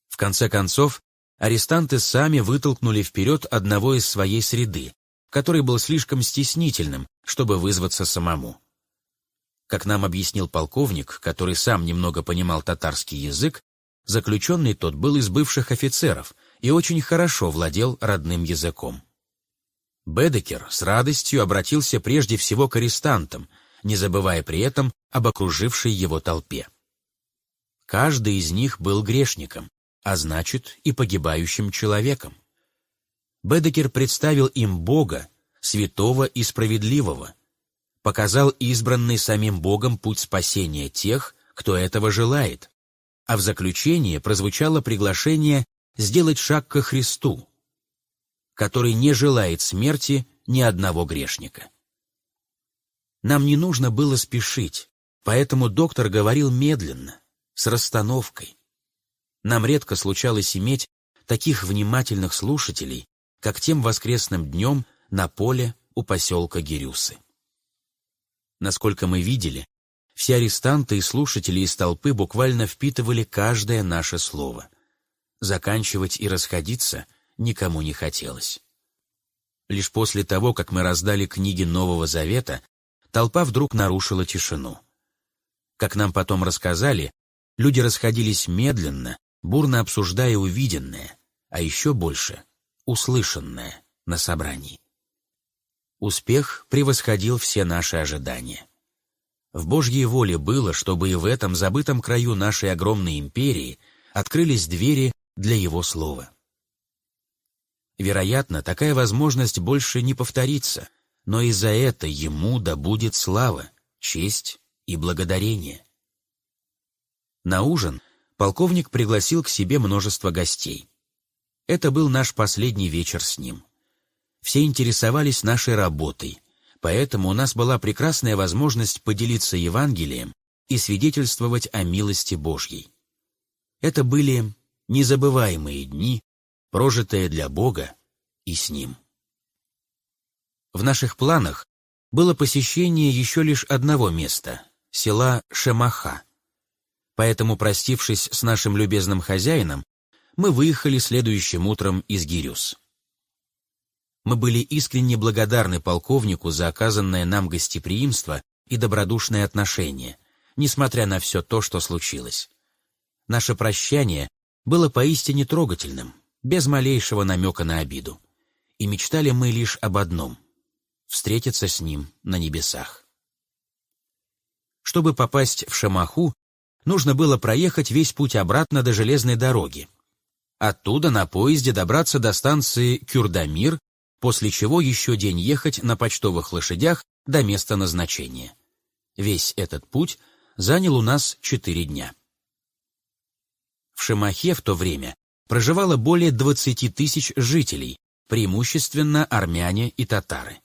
В конце концов, арестанты сами вытолкнули вперед одного из своей среды, который был слишком стеснительным, чтобы вызваться самому. Как нам объяснил полковник, который сам немного понимал татарский язык, заключенный тот был из бывших офицеров и очень хорошо владел родным языком. Бедекер с радостью обратился прежде всего к арестантам, не забывая при этом об окружившей его толпе. Каждый из них был грешником, а значит и погибающим человеком. Бедекер представил им Бога, святого и справедливого, показал избранный самим Богом путь спасения тех, кто этого желает, а в заключение прозвучало приглашение сделать шаг ко Христу, который не желает смерти ни одного грешника. Нам не нужно было спешить, поэтому доктор говорил медленно, с расстановкой. Нам редко случалось иметь таких внимательных слушателей, как тем воскресным днем на поле у поселка Гирюсы. Насколько мы видели, все арестанты и слушатели из толпы буквально впитывали каждое наше слово. Заканчивать и расходиться никому не хотелось. Лишь после того, как мы раздали книги Нового Завета, толпа вдруг нарушила тишину. Как нам потом рассказали, люди расходились медленно, бурно обсуждая увиденное, а еще больше — услышанное на собрании. Успех превосходил все наши ожидания. В Божьей воле было, чтобы и в этом забытом краю нашей огромной империи открылись двери для Его Слова. Вероятно, такая возможность больше не повторится, но и за это ему да будет слава, честь и благодарение. На ужин полковник пригласил к себе множество гостей. Это был наш последний вечер с ним. Все интересовались нашей работой, поэтому у нас была прекрасная возможность поделиться Евангелием и свидетельствовать о милости Божьей. Это были незабываемые дни, прожитые для Бога и с Ним. В наших планах было посещение еще лишь одного места — села Шемаха. Поэтому, простившись с нашим любезным хозяином, мы выехали следующим утром из Гирюс. Мы были искренне благодарны полковнику за оказанное нам гостеприимство и добродушное отношение, несмотря на все то, что случилось. Наше прощание было поистине трогательным, без малейшего намека на обиду. И мечтали мы лишь об одном — встретиться с ним на небесах. Чтобы попасть в Шамаху, нужно было проехать весь путь обратно до железной дороги. Оттуда на поезде добраться до станции Кюрдамир, после чего еще день ехать на почтовых лошадях до места назначения. Весь этот путь занял у нас четыре дня. В Шамахе в то время проживало более 20 тысяч жителей, преимущественно армяне и татары.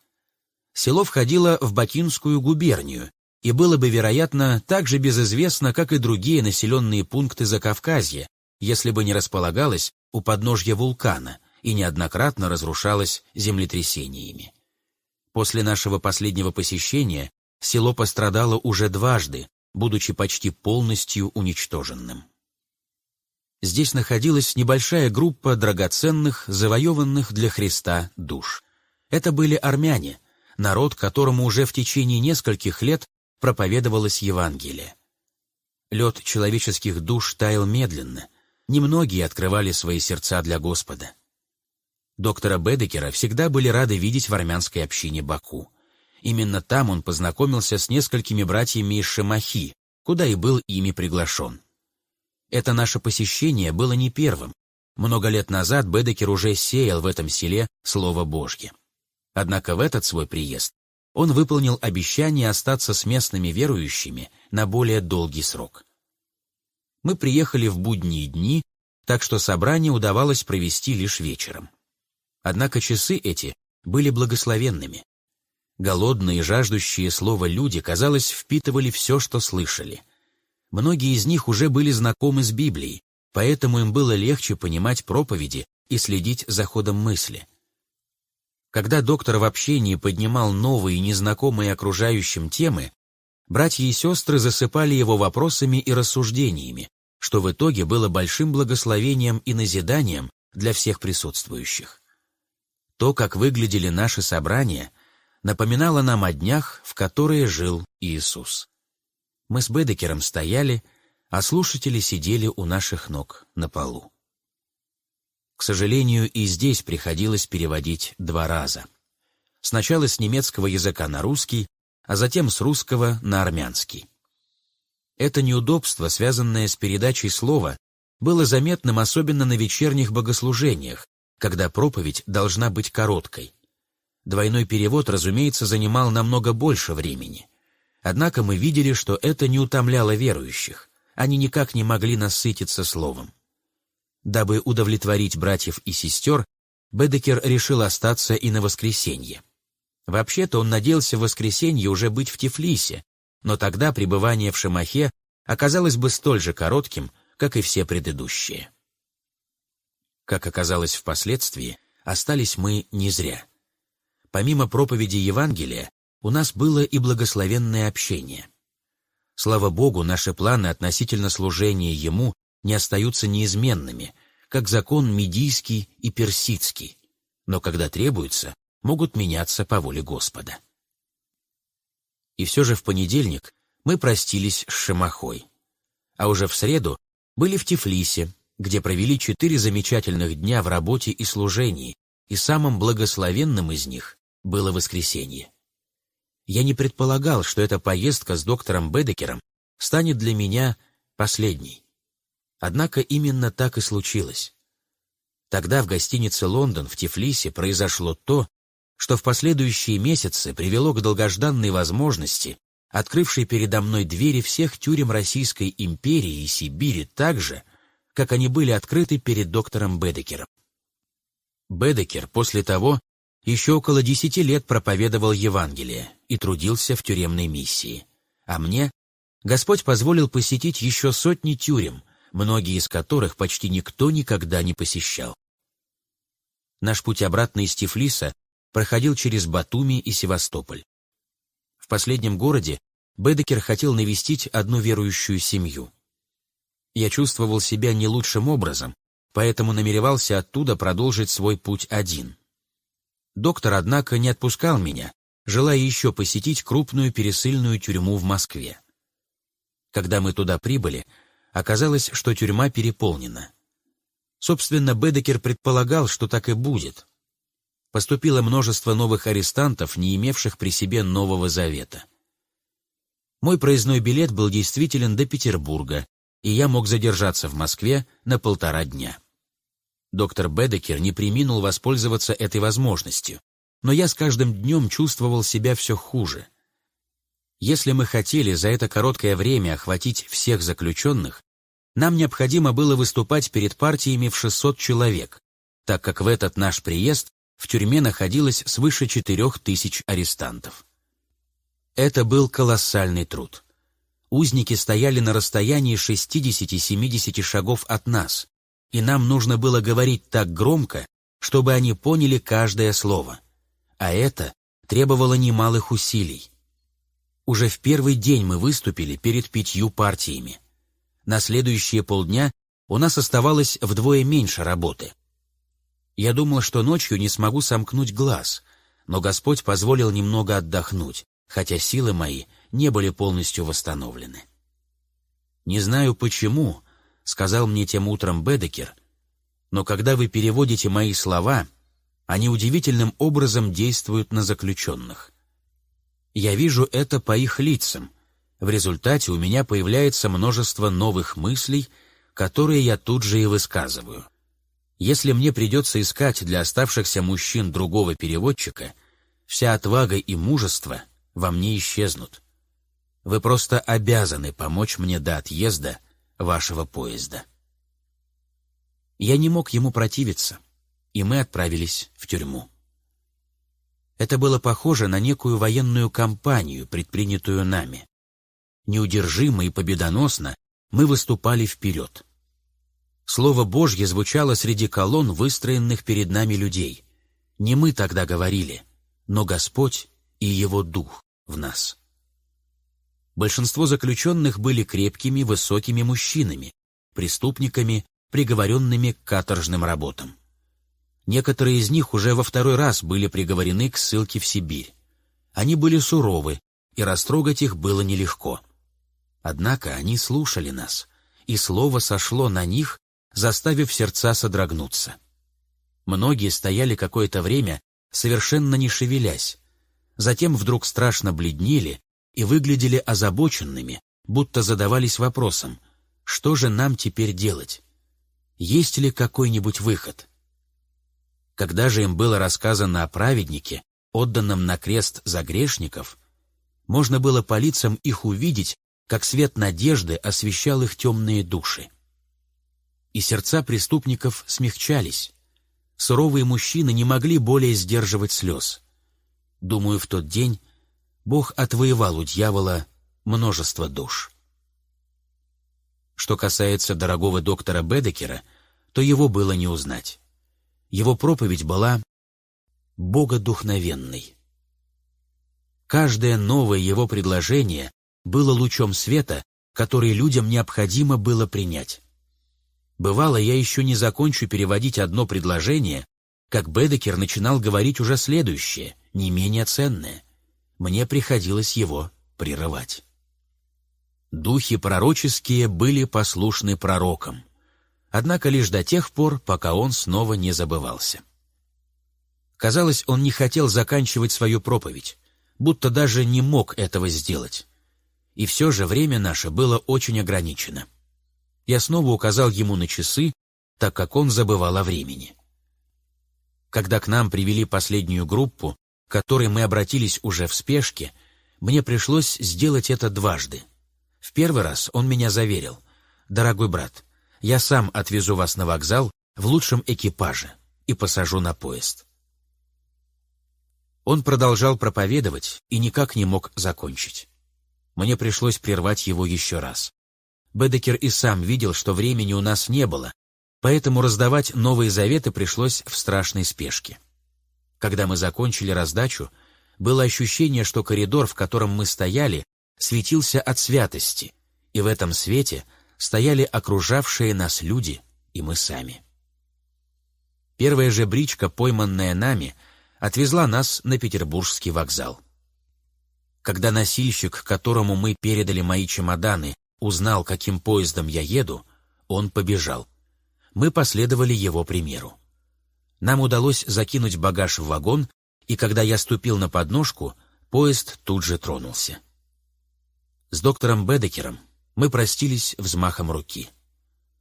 Село входило в Бакинскую губернию и было бы, вероятно, так же безызвестно, как и другие населенные пункты Закавказья, если бы не располагалось у подножья вулкана и неоднократно разрушалось землетрясениями. После нашего последнего посещения село пострадало уже дважды, будучи почти полностью уничтоженным. Здесь находилась небольшая группа драгоценных, завоеванных для Христа душ. Это были армяне, народ, которому уже в течение нескольких лет проповедовалось Евангелие. Лед человеческих душ таял медленно, немногие открывали свои сердца для Господа. Доктора Бедекера всегда были рады видеть в армянской общине Баку. Именно там он познакомился с несколькими братьями из Шамахи, куда и был ими приглашен. Это наше посещение было не первым. Много лет назад Бедекер уже сеял в этом селе Слово Божье. Однако в этот свой приезд он выполнил обещание остаться с местными верующими на более долгий срок. Мы приехали в будние дни, так что собрание удавалось провести лишь вечером. Однако часы эти были благословенными. Голодные и жаждущие слова люди, казалось, впитывали все, что слышали. Многие из них уже были знакомы с Библией, поэтому им было легче понимать проповеди и следить за ходом мысли. Когда доктор в общении поднимал новые, незнакомые окружающим темы, братья и сестры засыпали его вопросами и рассуждениями, что в итоге было большим благословением и назиданием для всех присутствующих. То, как выглядели наши собрания, напоминало нам о днях, в которые жил Иисус. Мы с Бедекером стояли, а слушатели сидели у наших ног на полу. К сожалению, и здесь приходилось переводить два раза. Сначала с немецкого языка на русский, а затем с русского на армянский. Это неудобство, связанное с передачей слова, было заметным особенно на вечерних богослужениях, когда проповедь должна быть короткой. Двойной перевод, разумеется, занимал намного больше времени. Однако мы видели, что это не утомляло верующих. Они никак не могли насытиться словом. Дабы удовлетворить братьев и сестер, Бедекер решил остаться и на воскресенье. Вообще-то он надеялся в воскресенье уже быть в Тифлисе, но тогда пребывание в Шамахе оказалось бы столь же коротким, как и все предыдущие. Как оказалось впоследствии, остались мы не зря. Помимо проповеди Евангелия, у нас было и благословенное общение. Слава Богу, наши планы относительно служения Ему не остаются неизменными, как закон медийский и персидский, но когда требуется, могут меняться по воле Господа. И все же в понедельник мы простились с Шамахой, а уже в среду были в Тифлисе, где провели четыре замечательных дня в работе и служении, и самым благословенным из них было воскресенье. Я не предполагал, что эта поездка с доктором Бедекером станет для меня последней. Однако именно так и случилось. Тогда в гостинице «Лондон» в Тифлисе произошло то, что в последующие месяцы привело к долгожданной возможности, открывшей передо мной двери всех тюрем Российской империи и Сибири так же, как они были открыты перед доктором Бедекером. Бедекер после того еще около десяти лет проповедовал Евангелие и трудился в тюремной миссии. А мне Господь позволил посетить еще сотни тюрем, многие из которых почти никто никогда не посещал. Наш путь обратно из Тифлиса проходил через Батуми и Севастополь. В последнем городе Бедекер хотел навестить одну верующую семью. Я чувствовал себя не лучшим образом, поэтому намеревался оттуда продолжить свой путь один. Доктор, однако, не отпускал меня, желая еще посетить крупную пересыльную тюрьму в Москве. Когда мы туда прибыли, оказалось, что тюрьма переполнена. Собственно, Бедекер предполагал, что так и будет. Поступило множество новых арестантов, не имевших при себе Нового Завета. Мой проездной билет был действителен до Петербурга, и я мог задержаться в Москве на полтора дня. Доктор Бедекер не приминул воспользоваться этой возможностью, но я с каждым днем чувствовал себя все хуже. Если мы хотели за это короткое время охватить всех заключенных, нам необходимо было выступать перед партиями в 600 человек, так как в этот наш приезд в тюрьме находилось свыше 4000 арестантов. Это был колоссальный труд. Узники стояли на расстоянии 60-70 шагов от нас, и нам нужно было говорить так громко, чтобы они поняли каждое слово. А это требовало немалых усилий. Уже в первый день мы выступили перед пятью партиями. На следующие полдня у нас оставалось вдвое меньше работы. Я думал, что ночью не смогу сомкнуть глаз, но Господь позволил немного отдохнуть, хотя силы мои не были полностью восстановлены. «Не знаю почему», — сказал мне тем утром Бедекер, «но когда вы переводите мои слова, они удивительным образом действуют на заключенных. Я вижу это по их лицам, в результате у меня появляется множество новых мыслей, которые я тут же и высказываю. Если мне придется искать для оставшихся мужчин другого переводчика, вся отвага и мужество во мне исчезнут. Вы просто обязаны помочь мне до отъезда вашего поезда. Я не мог ему противиться, и мы отправились в тюрьму. Это было похоже на некую военную кампанию, предпринятую нами. Неудержимо и победоносно мы выступали вперед. Слово Божье звучало среди колонн, выстроенных перед нами людей. Не мы тогда говорили, но Господь и Его Дух в нас. Большинство заключенных были крепкими, высокими мужчинами, преступниками, приговоренными к каторжным работам. Некоторые из них уже во второй раз были приговорены к ссылке в Сибирь. Они были суровы, и растрогать их было нелегко. Однако они слушали нас, и слово сошло на них, заставив сердца содрогнуться. Многие стояли какое-то время, совершенно не шевелясь, затем вдруг страшно бледнели и выглядели озабоченными, будто задавались вопросом, что же нам теперь делать? Есть ли какой-нибудь выход? Когда же им было рассказано о праведнике, отданном на крест за грешников, можно было по лицам их увидеть, как свет надежды освещал их темные души. И сердца преступников смягчались. Суровые мужчины не могли более сдерживать слез. Думаю, в тот день Бог отвоевал у дьявола множество душ. Что касается дорогого доктора Бедекера, то его было не узнать. Его проповедь была богодухновенной. Каждое новое его предложение было лучом света, который людям необходимо было принять. Бывало, я еще не закончу переводить одно предложение, как Бедекер начинал говорить уже следующее, не менее ценное. Мне приходилось его прерывать. Духи пророческие были послушны пророкам однако лишь до тех пор, пока он снова не забывался. Казалось, он не хотел заканчивать свою проповедь, будто даже не мог этого сделать. И все же время наше было очень ограничено. Я снова указал ему на часы, так как он забывал о времени. Когда к нам привели последнюю группу, которой мы обратились уже в спешке, мне пришлось сделать это дважды. В первый раз он меня заверил, «Дорогой брат, я сам отвезу вас на вокзал в лучшем экипаже и посажу на поезд». Он продолжал проповедовать и никак не мог закончить. Мне пришлось прервать его еще раз. Бедекер и сам видел, что времени у нас не было, поэтому раздавать новые заветы пришлось в страшной спешке. Когда мы закончили раздачу, было ощущение, что коридор, в котором мы стояли, светился от святости, и в этом свете стояли окружавшие нас люди и мы сами. Первая же бричка, пойманная нами, отвезла нас на Петербургский вокзал. Когда носильщик, которому мы передали мои чемоданы, узнал, каким поездом я еду, он побежал. Мы последовали его примеру. Нам удалось закинуть багаж в вагон, и когда я ступил на подножку, поезд тут же тронулся. С доктором Бедекером мы простились взмахом руки.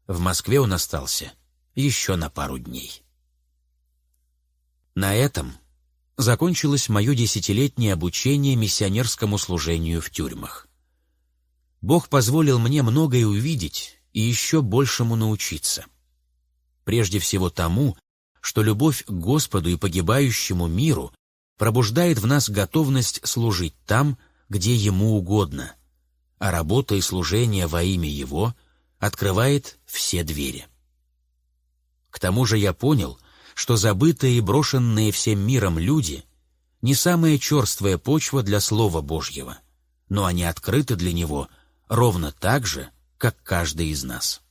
В Москве он остался еще на пару дней. На этом закончилось мое десятилетнее обучение миссионерскому служению в тюрьмах. Бог позволил мне многое увидеть и еще большему научиться. Прежде всего тому, что любовь к Господу и погибающему миру пробуждает в нас готовность служить там, где Ему угодно, а работа и служение во имя Его открывает все двери. К тому же я понял — что забытые и брошенные всем миром люди не самая черствая почва для Слова Божьего, но они открыты для Него ровно так же, как каждый из нас.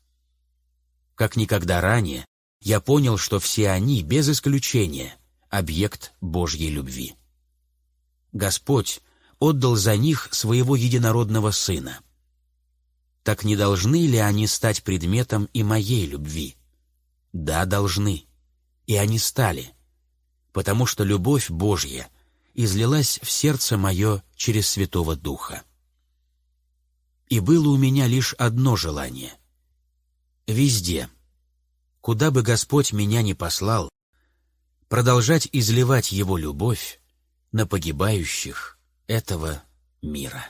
Как никогда ранее, я понял, что все они, без исключения, объект Божьей любви. Господь отдал за них своего единородного Сына. Так не должны ли они стать предметом и моей любви? Да, должны и они стали, потому что любовь Божья излилась в сердце мое через Святого Духа. И было у меня лишь одно желание. Везде, куда бы Господь меня ни послал, продолжать изливать Его любовь на погибающих этого мира.